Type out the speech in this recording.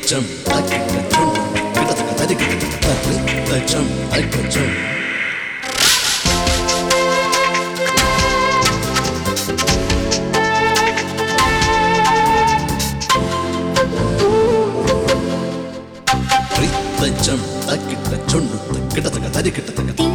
റിത്തച്ചം അക്കിട്ടച്ചം കിടത്തക തരികിടത്തക റിത്തച്ചം അക്കച്ചം റിത്തച്ചം അക്കിട്ടച്ചം കിടത്തക തരികിടത്തക തിങ്കൾ പൂന്തെല്ലൊരുക്കാം